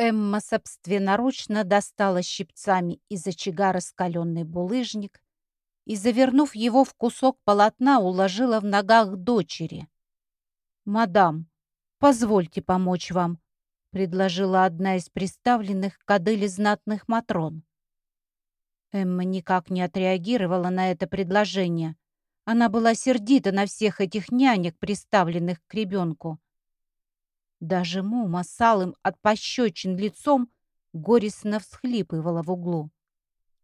Эмма собственноручно достала щипцами из очага раскаленный булыжник и, завернув его в кусок полотна, уложила в ногах дочери. «Мадам, позвольте помочь вам», — предложила одна из представленных к знатных матрон. Эмма никак не отреагировала на это предложение. Она была сердита на всех этих нянек, приставленных к ребенку. Даже Мума с алым от пощечин лицом горестно всхлипывала в углу.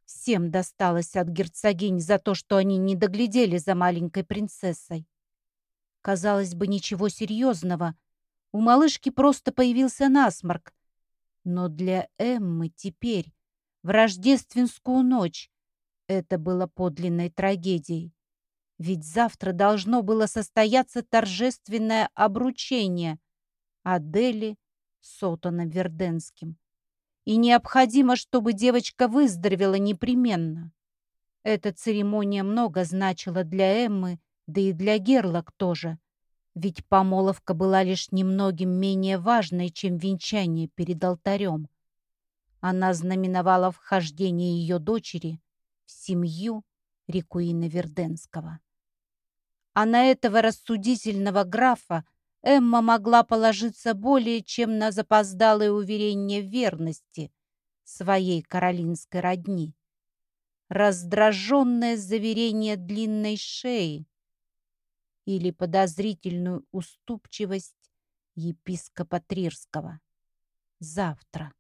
Всем досталось от герцогинь за то, что они не доглядели за маленькой принцессой. Казалось бы, ничего серьезного. У малышки просто появился насморк. Но для Эммы теперь, в рождественскую ночь, это было подлинной трагедией. Ведь завтра должно было состояться торжественное обручение Адели с Отоном Верденским. И необходимо, чтобы девочка выздоровела непременно. Эта церемония много значила для Эммы, да и для Герлок тоже. Ведь помолвка была лишь немногим менее важной, чем венчание перед алтарем. Она знаменовала вхождение ее дочери в семью Рикуина Верденского. А на этого рассудительного графа Эмма могла положиться более чем на запоздалое уверение верности своей каролинской родни. Раздраженное заверение длинной шеи или подозрительную уступчивость епископа Трирского. Завтра.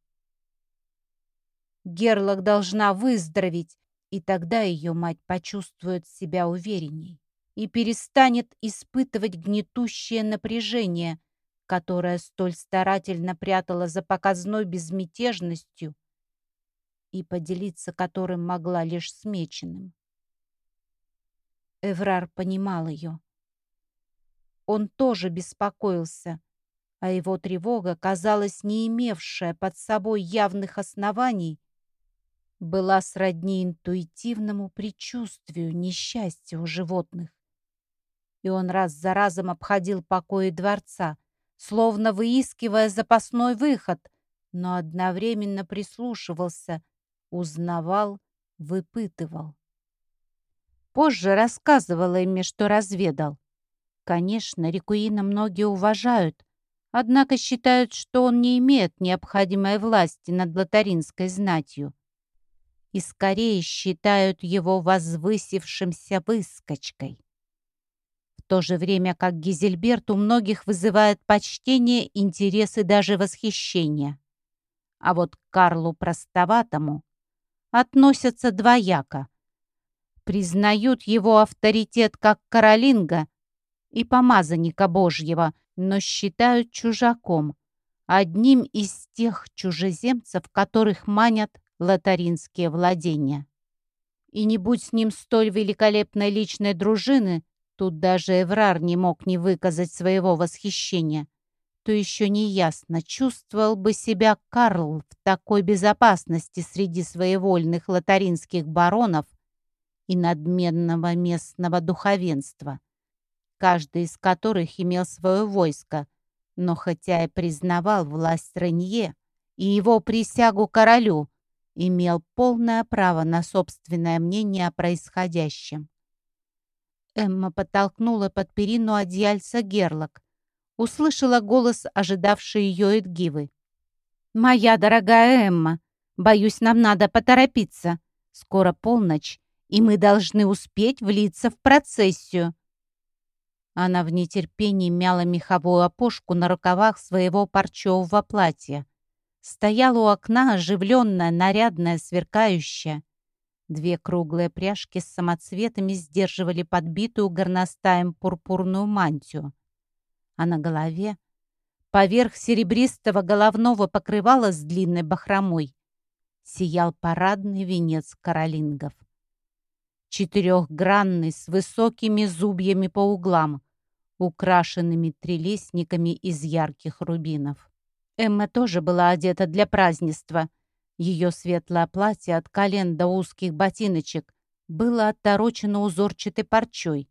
Герлок должна выздороветь, и тогда ее мать почувствует себя уверенней и перестанет испытывать гнетущее напряжение, которое столь старательно прятала за показной безмятежностью и поделиться которым могла лишь смеченным. Эврар понимал ее. Он тоже беспокоился, а его тревога, казалось, не имевшая под собой явных оснований, была сродни интуитивному предчувствию несчастья у животных и он раз за разом обходил покои дворца, словно выискивая запасной выход, но одновременно прислушивался, узнавал, выпытывал. Позже рассказывала ими, что разведал. Конечно, Рикуина многие уважают, однако считают, что он не имеет необходимой власти над лотаринской знатью и скорее считают его возвысившимся выскочкой то же время как Гизельберт у многих вызывает почтение, интерес и даже восхищение. А вот к Карлу Простоватому относятся двояко. Признают его авторитет как Каролинга и помазанника Божьего, но считают чужаком, одним из тех чужеземцев, которых манят лотаринские владения. И не будь с ним столь великолепной личной дружины, Тут даже Эврар не мог не выказать своего восхищения. То еще неясно, чувствовал бы себя Карл в такой безопасности среди своевольных лотаринских баронов и надменного местного духовенства, каждый из которых имел свое войско, но хотя и признавал власть Ренье и его присягу королю, имел полное право на собственное мнение о происходящем. Эмма подтолкнула под перину одеяльца Герлок. Услышала голос, ожидавший ее Эдгивы. «Моя дорогая Эмма, боюсь, нам надо поторопиться. Скоро полночь, и мы должны успеть влиться в процессию». Она в нетерпении мяла меховую опошку на рукавах своего парчевого платья. Стояла у окна оживленная, нарядная, сверкающая. Две круглые пряжки с самоцветами сдерживали подбитую горностаем пурпурную мантию. А на голове, поверх серебристого головного покрывала с длинной бахромой, сиял парадный венец каролингов. Четырехгранный, с высокими зубьями по углам, украшенными трелесниками из ярких рубинов. Эмма тоже была одета для празднества — ее светлое платье от колен до узких ботиночек было отторочено узорчатой парчой.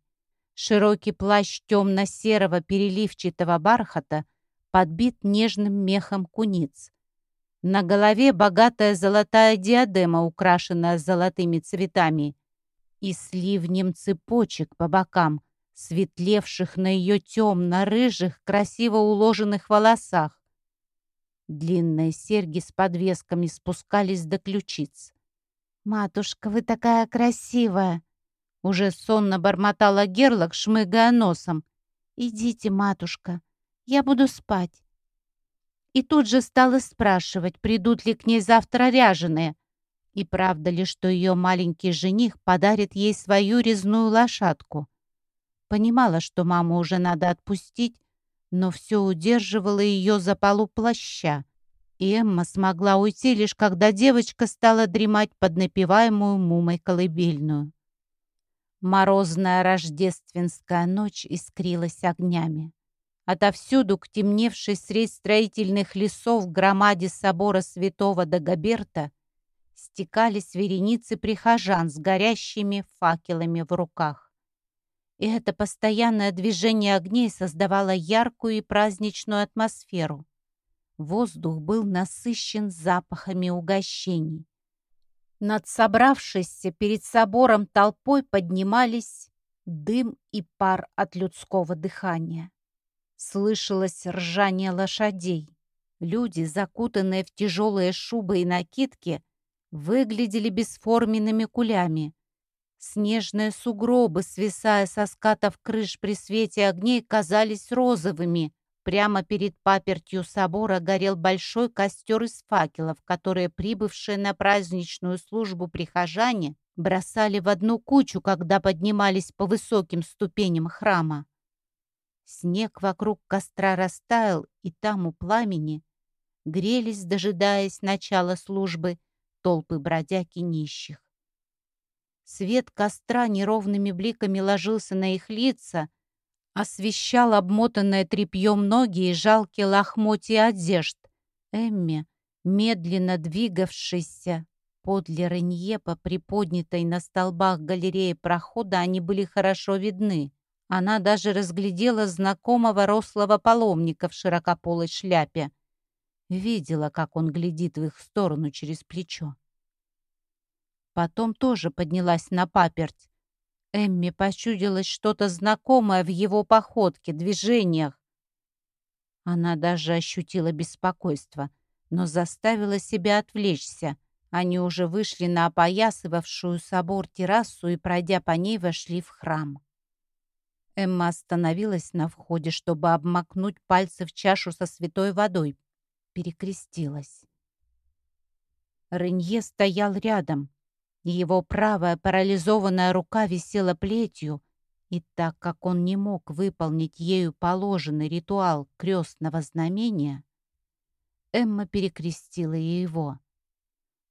Широкий плащ темно-серого переливчатого бархата подбит нежным мехом куниц. На голове богатая золотая диадема, украшенная золотыми цветами, и сливнем цепочек по бокам, светлевших на ее темно-рыжих, красиво уложенных волосах. Длинные серьги с подвесками спускались до ключиц. «Матушка, вы такая красивая!» Уже сонно бормотала Герлок, шмыгая носом. «Идите, матушка, я буду спать». И тут же стала спрашивать, придут ли к ней завтра ряженые. И правда ли, что ее маленький жених подарит ей свою резную лошадку? Понимала, что маму уже надо отпустить, но все удерживало ее за полу плаща. И Эмма смогла уйти лишь когда девочка стала дремать под напеваемую мумой колыбельную. Морозная рождественская ночь искрилась огнями. Отовсюду к темневшей средь строительных лесов громаде собора святого Дагоберта стекались вереницы прихожан с горящими факелами в руках. И это постоянное движение огней создавало яркую и праздничную атмосферу. Воздух был насыщен запахами угощений. Над собравшейся перед собором толпой поднимались дым и пар от людского дыхания. Слышалось ржание лошадей. Люди, закутанные в тяжелые шубы и накидки, выглядели бесформенными кулями. Снежные сугробы, свисая со скатов крыш при свете огней, казались розовыми, Прямо перед папертью собора горел большой костер из факелов, которые прибывшие на праздничную службу прихожане бросали в одну кучу, когда поднимались по высоким ступеням храма. Снег вокруг костра растаял, и там у пламени грелись, дожидаясь начала службы, толпы бродяг нищих. Свет костра неровными бликами ложился на их лица, освещал обмотанное тряпьем ноги и жалкие лохмотья одежд. Эмми, медленно двигавшийся подле Ренье по приподнятой на столбах галереи прохода, они были хорошо видны. Она даже разглядела знакомого рослого паломника в широкополой шляпе. Видела, как он глядит в их сторону через плечо. Потом тоже поднялась на паперть, Эмми почудилось что-то знакомое в его походке, движениях. Она даже ощутила беспокойство, но заставила себя отвлечься. Они уже вышли на опоясывавшую собор террасу и, пройдя по ней, вошли в храм. Эмма остановилась на входе, чтобы обмакнуть пальцы в чашу со святой водой. Перекрестилась. Ренье стоял рядом. Его правая парализованная рука висела плетью, и так как он не мог выполнить ею положенный ритуал крестного знамения, Эмма перекрестила его.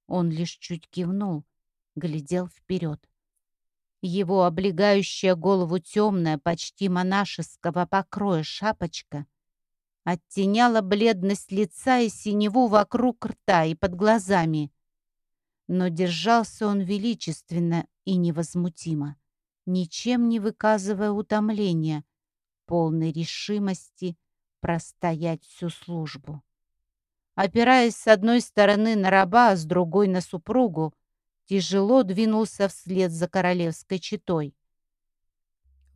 Он лишь чуть кивнул, глядел вперед. Его облегающая голову темная, почти монашеского покроя шапочка оттеняла бледность лица и синеву вокруг рта и под глазами но держался он величественно и невозмутимо, ничем не выказывая утомления, полной решимости простоять всю службу. Опираясь с одной стороны на раба, а с другой на супругу, тяжело двинулся вслед за королевской четой.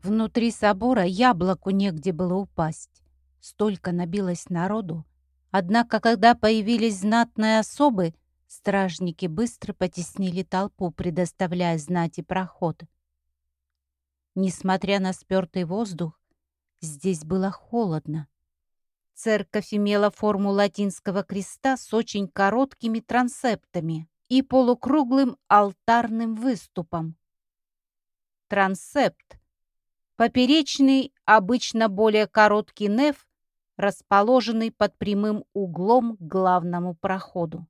Внутри собора яблоку негде было упасть. Столько набилось народу. Однако, когда появились знатные особы, Стражники быстро потеснили толпу, предоставляя знати проход. Несмотря на спертый воздух, здесь было холодно. Церковь имела форму латинского креста с очень короткими трансептами и полукруглым алтарным выступом. Трансепт — поперечный, обычно более короткий неф, расположенный под прямым углом к главному проходу.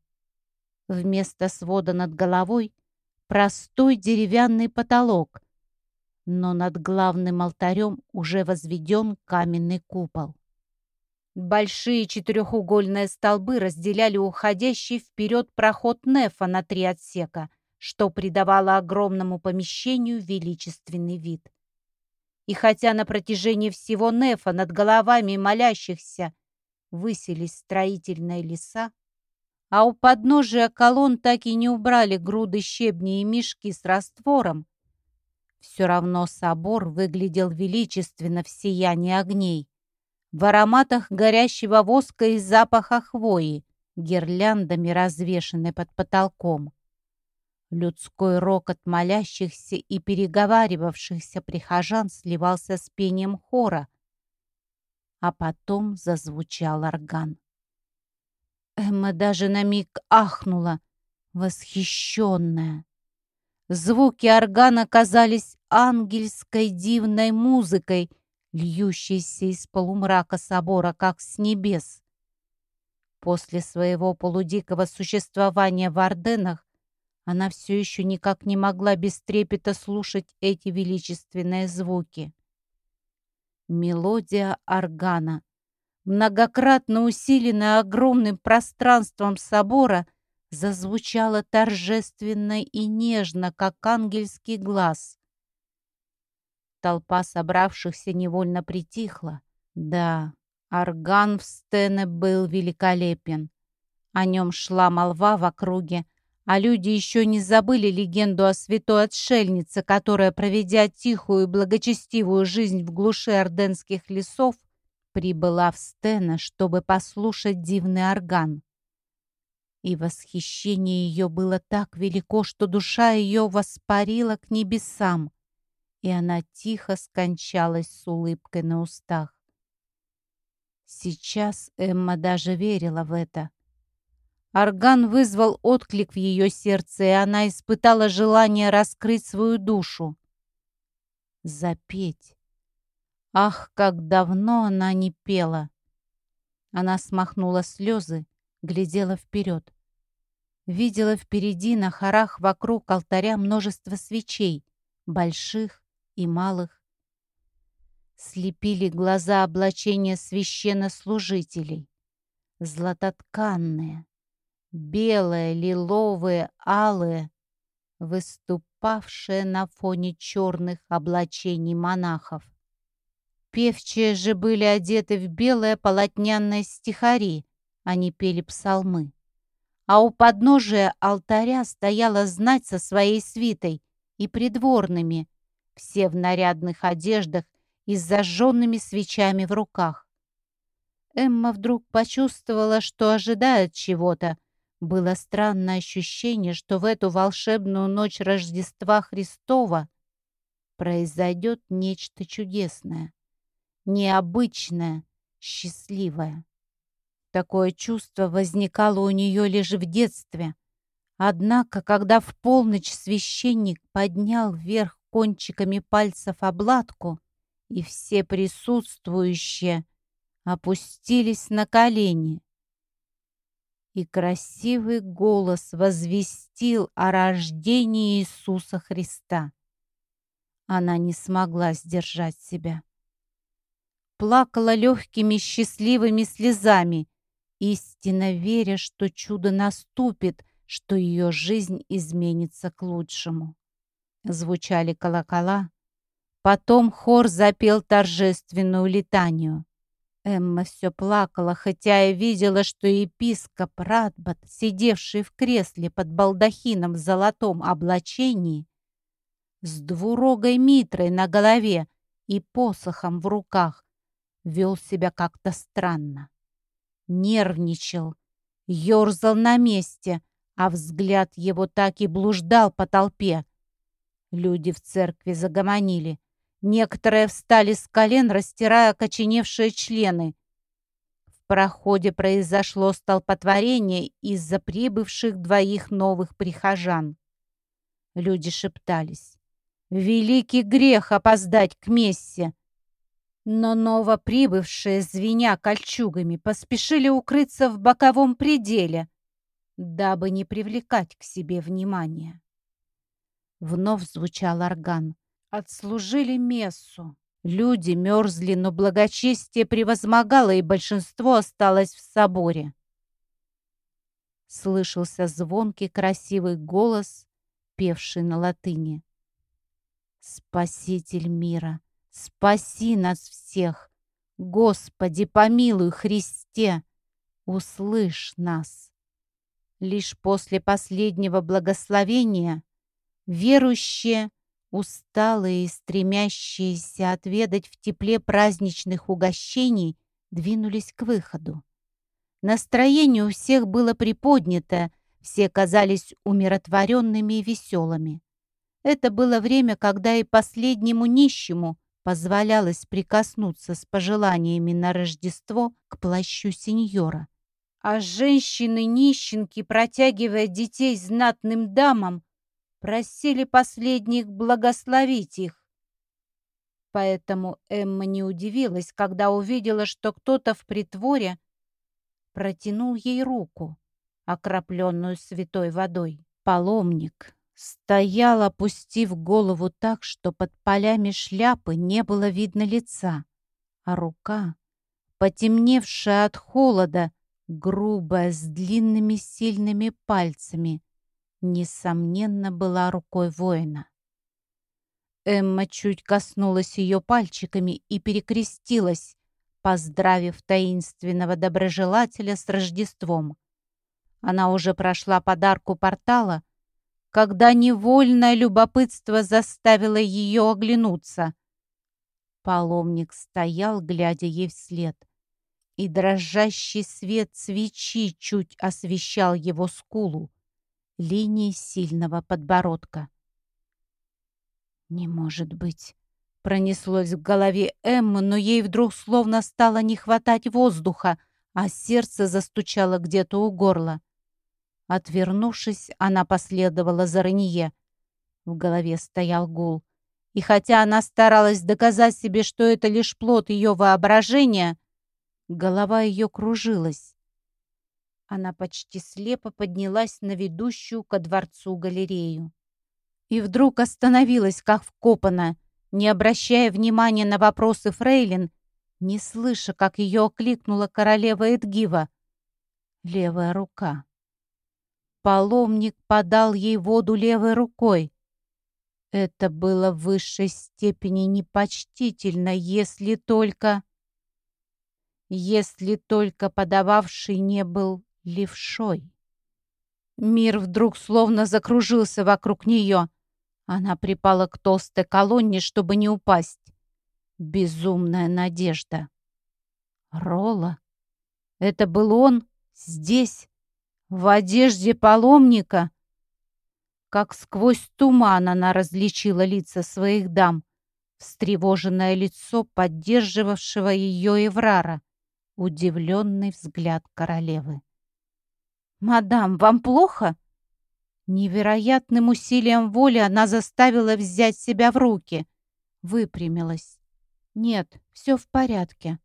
Вместо свода над головой простой деревянный потолок, но над главным алтарем уже возведен каменный купол. Большие четырехугольные столбы разделяли уходящий вперед проход нефа на три отсека, что придавало огромному помещению величественный вид. И хотя на протяжении всего нефа над головами молящихся высились строительные леса, а у подножия колонн так и не убрали груды щебня и мешки с раствором, все равно собор выглядел величественно в сиянии огней, в ароматах горящего воска и запаха хвои, гирляндами развешанной под потолком. Людской рокот молящихся и переговаривавшихся прихожан сливался с пением хора, а потом зазвучал орган. Эмма даже на миг ахнула, восхищенная. Звуки органа казались ангельской дивной музыкой, льющейся из полумрака собора, как с небес. После своего полудикого существования в Орденах она все еще никак не могла без трепета слушать эти величественные звуки. Мелодия органа, многократно усиленная огромным пространством собора, зазвучала торжественно и нежно, как ангельский глаз. Толпа собравшихся невольно притихла. Да, орган в Стене был великолепен. О нем шла молва в округе, а люди еще не забыли легенду о святой отшельнице, которая, проведя тихую и благочестивую жизнь в глуши орденских лесов, прибыла в Стена, чтобы послушать дивный орган. И восхищение ее было так велико, что душа ее воспарила к небесам, и она тихо скончалась с улыбкой на устах. Сейчас Эмма даже верила в это. Орган вызвал отклик в ее сердце, и она испытала желание раскрыть свою душу. Запеть. Ах, как давно она не пела! Она смахнула слезы, глядела вперед. Видела впереди на хорах вокруг алтаря множество свечей, больших и малых. Слепили глаза облачения священнослужителей, златотканные, белые, лиловые, алые, выступавшие на фоне черных облачений монахов. Певчие же были одеты в белое полотняное стихари, они пели псалмы. А у подножия алтаря стояла знать со своей свитой и придворными, все в нарядных одеждах и с зажженными свечами в руках. Эмма вдруг почувствовала, что ожидает чего-то, было странное ощущение, что в эту волшебную ночь Рождества Христова произойдет нечто чудесное, необычное, счастливое. Такое чувство возникало у нее лишь в детстве. Однако, когда в полночь священник поднял вверх кончиками пальцев обладку, и все присутствующие опустились на колени, и красивый голос возвестил о рождении Иисуса Христа. Она не смогла сдержать себя. Плакала легкими счастливыми слезами, истинно веря, что чудо наступит, что ее жизнь изменится к лучшему. Звучали колокола, потом хор запел торжественную летанию. Эмма все плакала, хотя и видела, что епископ Радбат, сидевший в кресле под балдахином в золотом облачении, с двурогой митрой на голове и посохом в руках, вел себя как-то странно. Нервничал, ерзал на месте, а взгляд его так и блуждал по толпе. Люди в церкви загомонили. Некоторые встали с колен, растирая окоченевшие члены. В проходе произошло столпотворение из-за прибывших двоих новых прихожан. Люди шептались. «Великий грех опоздать к мессе!» Но новоприбывшие, звеня кольчугами, поспешили укрыться в боковом пределе, дабы не привлекать к себе внимания. Вновь звучал орган. Отслужили мессу. Люди мерзли, но благочестие превозмогало, и большинство осталось в соборе. Слышался звонкий красивый голос, певший на латыни. «Спаситель мира, спаси нас всех! Господи, помилуй Христе! Услышь нас!» Лишь после последнего благословения верующие, усталые и стремящиеся отведать в тепле праздничных угощений, двинулись к выходу. Настроение у всех было приподнято, все казались умиротворенными и веселыми. Это было время, когда и последнему нищему позволялось прикоснуться с пожеланиями на Рождество к плащу сеньора. А женщины-нищенки, протягивая детей знатным дамам, просили последних благословить их. Поэтому Эмма не удивилась, когда увидела, что кто-то в притворе протянул ей руку, окропленную святой водой. Паломник стоял, опустив голову так, что под полями шляпы не было видно лица, а рука, потемневшая от холода, грубая, с длинными сильными пальцами, несомненно, была рукой воина. Эмма чуть коснулась ее пальчиками и перекрестилась, поздравив таинственного доброжелателя с Рождеством. Она уже прошла подарку портала, когда невольное любопытство заставило ее оглянуться. Паломник стоял, глядя ей вслед, и дрожащий свет свечи чуть освещал его скулу, линии сильного подбородка. «Не может быть!» Пронеслось в голове Эммы, но ей вдруг словно стало не хватать воздуха, а сердце застучало где-то у горла. Отвернувшись, она последовала за Ренье. В голове стоял гул. И хотя она старалась доказать себе, что это лишь плод ее воображения, голова ее кружилась. Она почти слепо поднялась на ведущую ко дворцу галерею. И вдруг остановилась, как вкопанная, не обращая внимания на вопросы Фрейлин, не слыша, как ее окликнула королева Эдгива. Левая рука. Паломник подал ей воду левой рукой. Это было в высшей степени непочтительно, если только... Если только подававший не был левшой. Мир вдруг словно закружился вокруг нее. Она припала к толстой колонне, чтобы не упасть. Безумная надежда. Рола? Это был он здесь, в одежде паломника? Как сквозь туман она различила лица своих дам, встревоженное лицо поддерживавшего ее Еврара, удивленный взгляд королевы. «Мадам, вам плохо?» Невероятным усилием воли она заставила взять себя в руки. Выпрямилась. «Нет, все в порядке.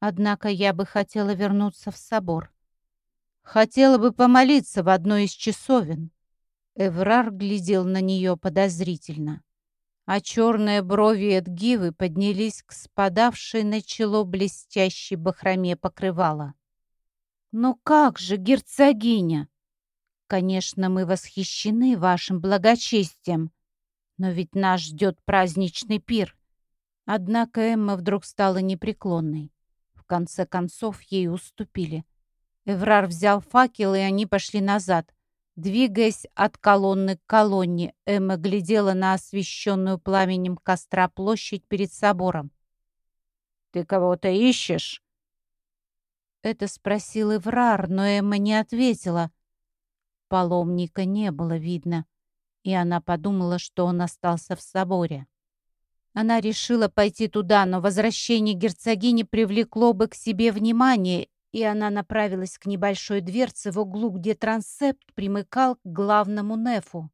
Однако я бы хотела вернуться в собор. Хотела бы помолиться в одной из часовен». Эврар глядел на нее подозрительно, а черные брови Эдгивы поднялись к спадавшей на чело блестящей бахроме покрывала. «Но как же, герцогиня? Конечно, мы восхищены вашим благочестием, но ведь нас ждет праздничный пир». Однако Эмма вдруг стала непреклонной. В конце концов, ей уступили. Эврар взял факел, и они пошли назад. Двигаясь от колонны к колонне, Эмма глядела на освещенную пламенем костра площадь перед собором. «Ты кого-то ищешь?» Это спросил Эврар, но Эмма не ответила. Паломника не было видно, и она подумала, что он остался в соборе. Она решила пойти туда, но возвращение герцогини привлекло бы к себе внимание, и она направилась к небольшой дверце в углу, где трансепт примыкал к главному нефу.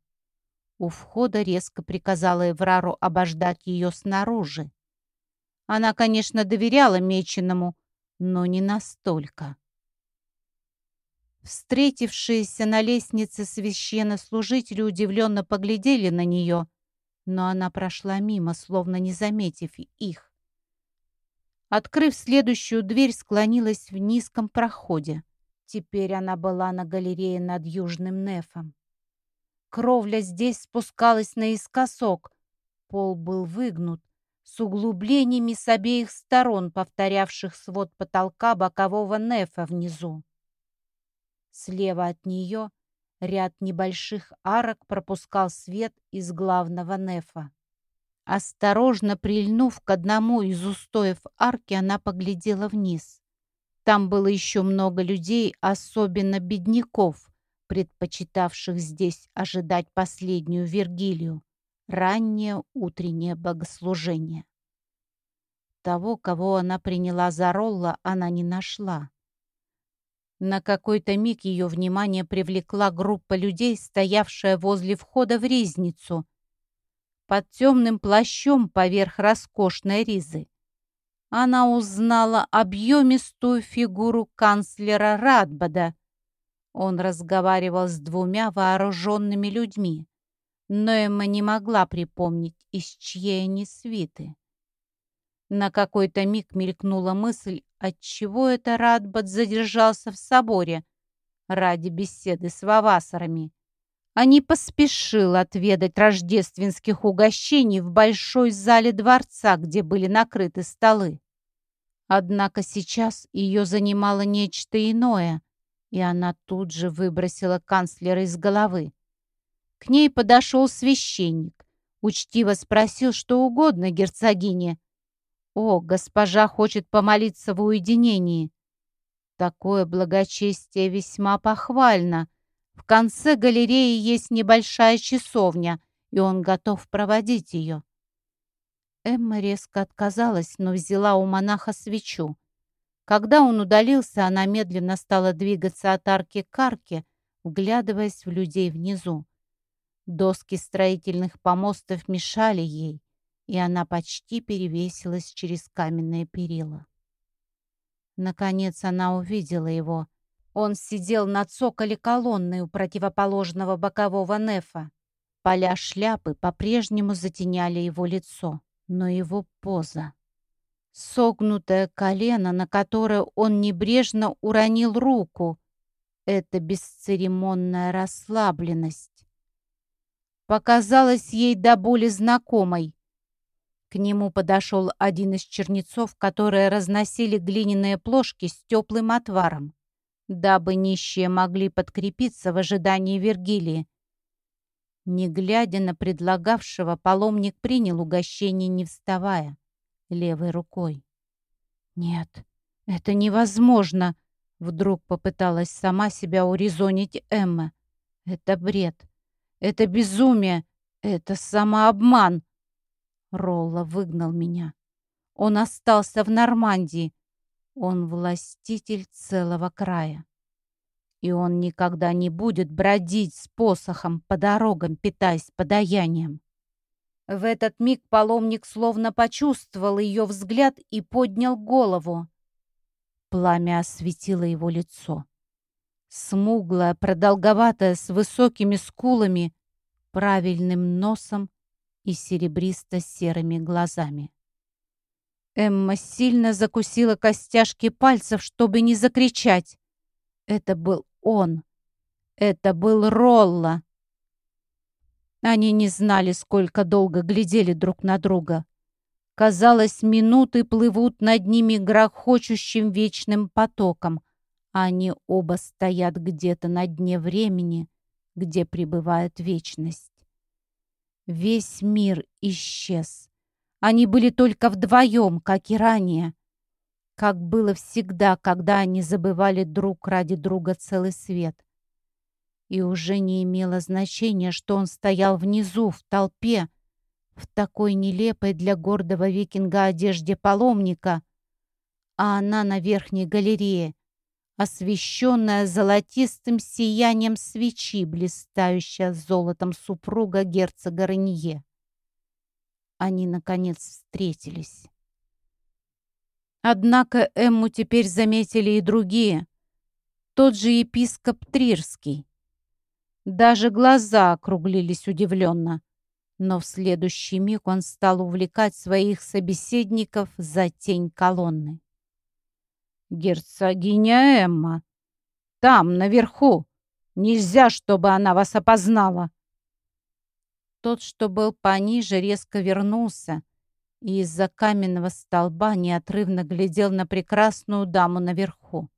У входа резко приказала Эврару обождать ее снаружи. Она, конечно, доверяла Меченому, но не настолько. Встретившиеся на лестнице священнослужители удивленно поглядели на нее, но она прошла мимо, словно не заметив их. Открыв следующую дверь, склонилась в низком проходе. Теперь она была на галерее над Южным Нефом. Кровля здесь спускалась наискосок. Пол был выгнут, с углублениями с обеих сторон, повторявших свод потолка бокового нефа внизу. Слева от нее Ряд небольших арок пропускал свет из главного нефа. Осторожно прильнув к одному из устоев арки, она поглядела вниз. Там было еще много людей, особенно бедняков, предпочитавших здесь ожидать последнюю Вергилию, раннее утреннее богослужение. Того, кого она приняла за Ролла, она не нашла. На какой-то миг ее внимание привлекла группа людей, стоявшая возле входа в ризницу, под темным плащом поверх роскошной ризы. Она узнала объемистую фигуру канцлера Радбада. Он разговаривал с двумя вооруженными людьми, но Эмма не могла припомнить, из чьей они свиты. На какой-то миг мелькнула мысль, отчего это Радбат задержался в соборе ради беседы с вавасарами, а не поспешил отведать рождественских угощений в большой зале дворца, где были накрыты столы. Однако сейчас ее занимало нечто иное, и она тут же выбросила канцлера из головы. К ней подошел священник, учтиво спросил что угодно герцогине, «О, госпожа хочет помолиться в уединении!» Такое благочестие весьма похвально. В конце галереи есть небольшая часовня, и он готов проводить ее. Эмма резко отказалась, но взяла у монаха свечу. Когда он удалился, она медленно стала двигаться от арки к арке, вглядываясь в людей внизу. Доски строительных помостов мешали ей и она почти перевесилась через каменные перила. Наконец она увидела его. Он сидел на цоколе колонны у противоположного бокового нефа. Поля шляпы по-прежнему затеняли его лицо, но его поза. Согнутое колено, на которое он небрежно уронил руку. Это бесцеремонная расслабленность. Показалась ей до боли знакомой. К нему подошел один из чернецов, которые разносили глиняные плошки с теплым отваром, дабы нищие могли подкрепиться в ожидании Вергилии. Не глядя на предлагавшего, паломник принял угощение, не вставая, левой рукой. «Нет, это невозможно!» Вдруг попыталась сама себя урезонить Эмма. «Это бред! Это безумие! Это самообман!» Ролла выгнал меня. Он остался в Нормандии. Он властитель целого края. И он никогда не будет бродить с посохом по дорогам, питаясь подаянием. В этот миг паломник словно почувствовал ее взгляд и поднял голову. Пламя осветило его лицо. Смуглое, продолговатое, с высокими скулами, правильным носом и серебристо-серыми глазами. Эмма сильно закусила костяшки пальцев, чтобы не закричать. Это был он. Это был Ролла. Они не знали, сколько долго глядели друг на друга. Казалось, минуты плывут над ними грохочущим вечным потоком, они оба стоят где-то на дне времени, где пребывает вечность. Весь мир исчез. Они были только вдвоем, как и ранее. Как было всегда, когда они забывали друг ради друга целый свет. И уже не имело значения, что он стоял внизу, в толпе, в такой нелепой для гордого викинга одежде паломника, а она на верхней галерее, освещенная золотистым сиянием свечи, блистающая золотом супруга герцога Ренье. Они, наконец, встретились. Однако Эмму теперь заметили и другие. Тот же епископ Трирский. Даже глаза округлились удивленно. Но в следующий миг он стал увлекать своих собеседников за тень колонны. «Герцогиня Эмма! Там, наверху! Нельзя, чтобы она вас опознала!» Тот, что был пониже, резко вернулся и из-за каменного столба неотрывно глядел на прекрасную даму наверху.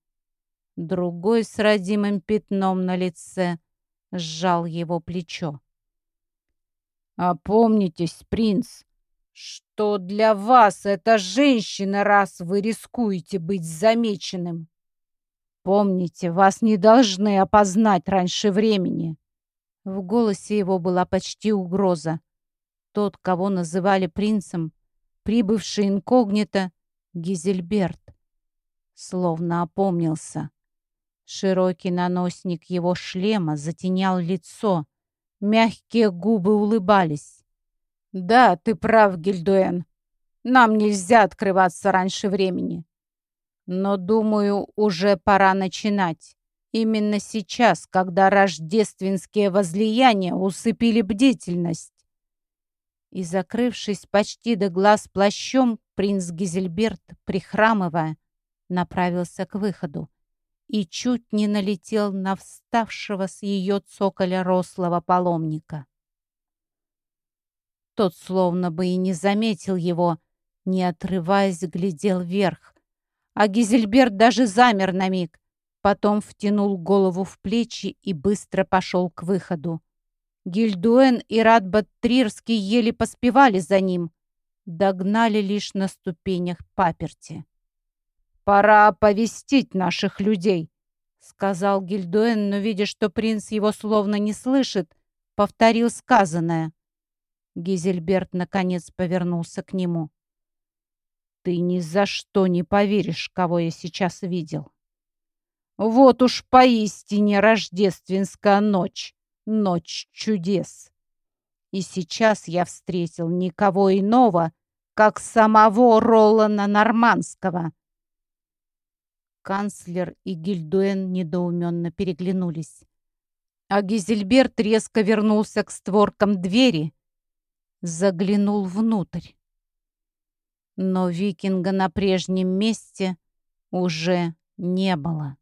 Другой с родимым пятном на лице сжал его плечо. «Опомнитесь, принц, что для вас эта женщина, раз вы рискуете быть замеченным. Помните, вас не должны опознать раньше времени». В голосе его была почти угроза. Тот, кого называли принцем, прибывший инкогнито, Гизельберт, словно опомнился. Широкий наносник его шлема затенял лицо, мягкие губы улыбались. «Да, ты прав, Гильдуэн. Нам нельзя открываться раньше времени. Но, думаю, уже пора начинать. Именно сейчас, когда рождественские возлияния усыпили бдительность. И, закрывшись почти до глаз плащом, принц Гизельберт, прихрамывая, направился к выходу и чуть не налетел на вставшего с ее цоколя рослого паломника. Тот словно бы и не заметил его, не отрываясь, глядел вверх. А Гизельберт даже замер на миг, потом втянул голову в плечи и быстро пошел к выходу. Гильдуэн и Радбат Трирский еле поспевали за ним, догнали лишь на ступенях паперти. «Пора оповестить наших людей», — сказал Гильдуэн, но, видя, что принц его словно не слышит, повторил сказанное. Гизельберт, наконец, повернулся к нему. «Ты ни за что не поверишь, кого я сейчас видел. Вот уж поистине рождественская ночь!» ночь чудес. И сейчас я встретил никого иного, как самого Ролана Нормандского. Канцлер и Гильдуэн недоуменно переглянулись. А Гизельберт резко вернулся к створкам двери, заглянул внутрь. Но викинга на прежнем месте уже не было.